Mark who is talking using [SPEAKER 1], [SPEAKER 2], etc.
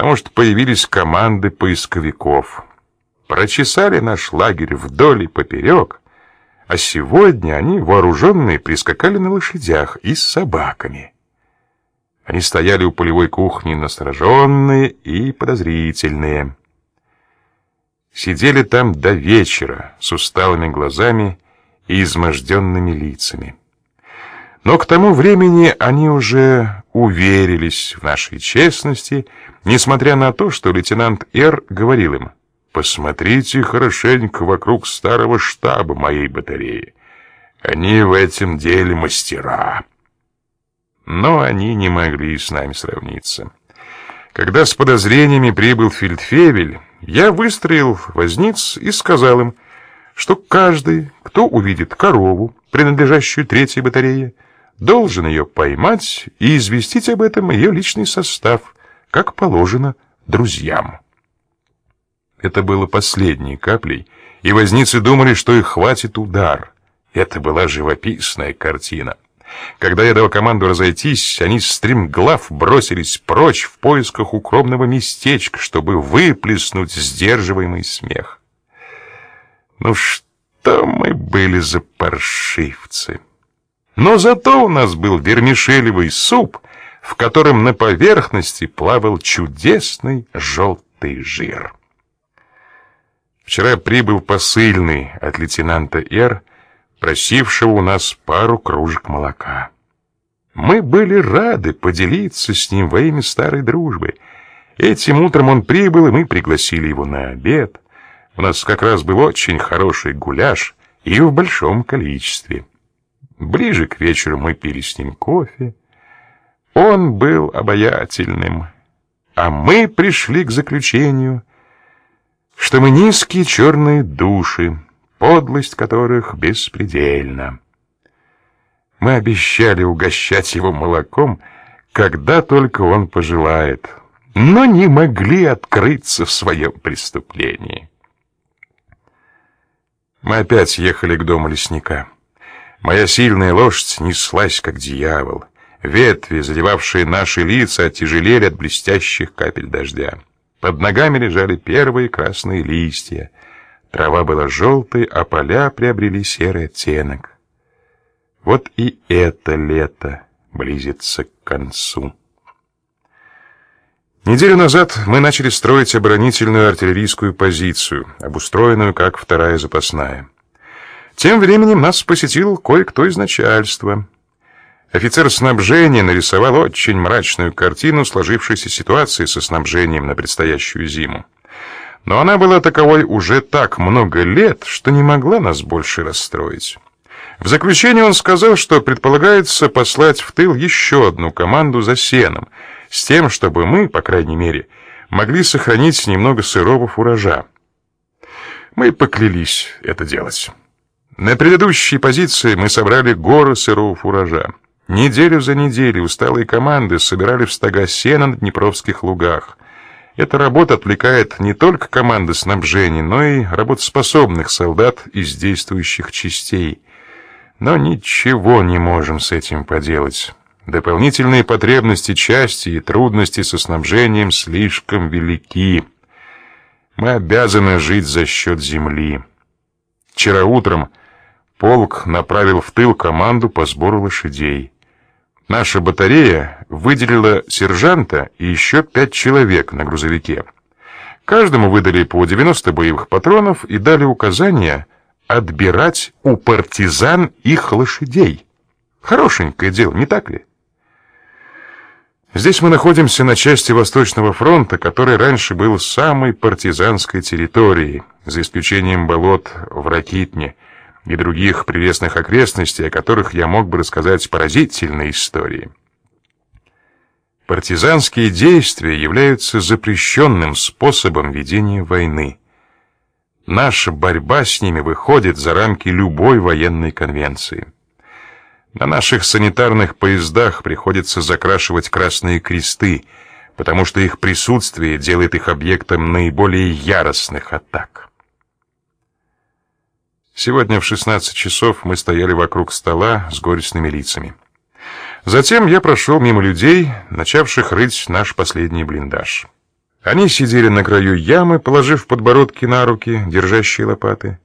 [SPEAKER 1] потому что появились команды поисковиков. Прочесали наш лагерь вдоль и поперек, а сегодня они, вооруженные, прискакали на лошадях и с собаками. Они стояли у полевой кухни настороженные и подозрительные. Сидели там до вечера с усталыми глазами и изможденными лицами. Но к тому времени они уже уверились в нашей честности, несмотря на то, что лейтенант Р. говорил им, «Посмотрите хорошенько вокруг старого штаба моей батареи. Они в этом деле мастера». Но они не могли с нами сравниться. Когда с подозрениями прибыл фельдфебель, я выстроил возниц и сказал им, что каждый, кто увидит корову, принадлежащую третьей батарее, должен ее поймать и известить об этом ее личный состав, как положено друзьям. Это было последней каплей, и возницы думали, что их хватит удар. Это была живописная картина. Когда я дал команду разойтись, они стремглав бросились прочь в поисках укромного местечка, чтобы выплеснуть сдерживаемый смех. Ну что мы были за паршивцы! Но зато у нас был вермишелевый суп, в котором на поверхности плавал чудесный желтый жир. Вчера прибыл посыльный от лейтенанта Р просившего у нас пару кружек молока. Мы были рады поделиться с ним во имя старой дружбы. Этим утром он прибыл, и мы пригласили его на обед. У нас как раз был очень хороший гуляш и в большом количестве. Ближе к вечеру мы пили с ним кофе. Он был обаятельным, а мы пришли к заключению, что мы низкие черные души, подлость которых беспредельна. Мы обещали угощать его молоком, когда только он пожелает, но не могли открыться в своем преступлении. Мы опять ехали к дому лесника. Моя сильная лошадь неслась, как дьявол. Ветви, задевавшие наши лица, оттяжелели от блестящих капель дождя. Под ногами лежали первые красные листья. Трава была желтой, а поля приобрели серый оттенок. Вот и это лето близится к концу. Неделю назад мы начали строить оборонительную артиллерийскую позицию, обустроенную как вторая запасная. Тем временем нас посетил кое-кто из начальства. Офицер снабжения нарисовал очень мрачную картину сложившейся ситуации со снабжением на предстоящую зиму. Но она была таковой уже так много лет, что не могла нас больше расстроить. В заключение он сказал, что предполагается послать в тыл еще одну команду за сеном, с тем, чтобы мы, по крайней мере, могли сохранить немного сырого фуража. Мы поклялись это делать. На предыдущей позиции мы собрали горы сырого фуража. Неделю за неделей усталые команды собирали в стога сена на Днепровских лугах. Эта работа отвлекает не только команды снабжения, но и работоспособных солдат из действующих частей. Но ничего не можем с этим поделать. Дополнительные потребности части и трудности со снабжением слишком велики. Мы обязаны жить за счет земли. Вчера утром полк направил в тыл команду по сбору лошадей. Наша батарея выделила сержанта и еще пять человек на грузовике. Каждому выдали по 90 боевых патронов и дали указание отбирать у партизан их лошадей. Хорошенькое дело, не так ли? Здесь мы находимся на части Восточного фронта, который раньше был самой партизанской территорией, за исключением болот в Ракитне – и других прелестных окрестностей, о которых я мог бы рассказать поразительные истории. Партизанские действия являются запрещенным способом ведения войны. Наша борьба с ними выходит за рамки любой военной конвенции. На наших санитарных поездах приходится закрашивать красные кресты, потому что их присутствие делает их объектом наиболее яростных атак. Сегодня в 16 часов мы стояли вокруг стола с горестными лицами. Затем я прошел мимо людей, начавших рыть наш последний блиндаж. Они сидели на краю ямы, положив подбородки на руки, держащие лопаты.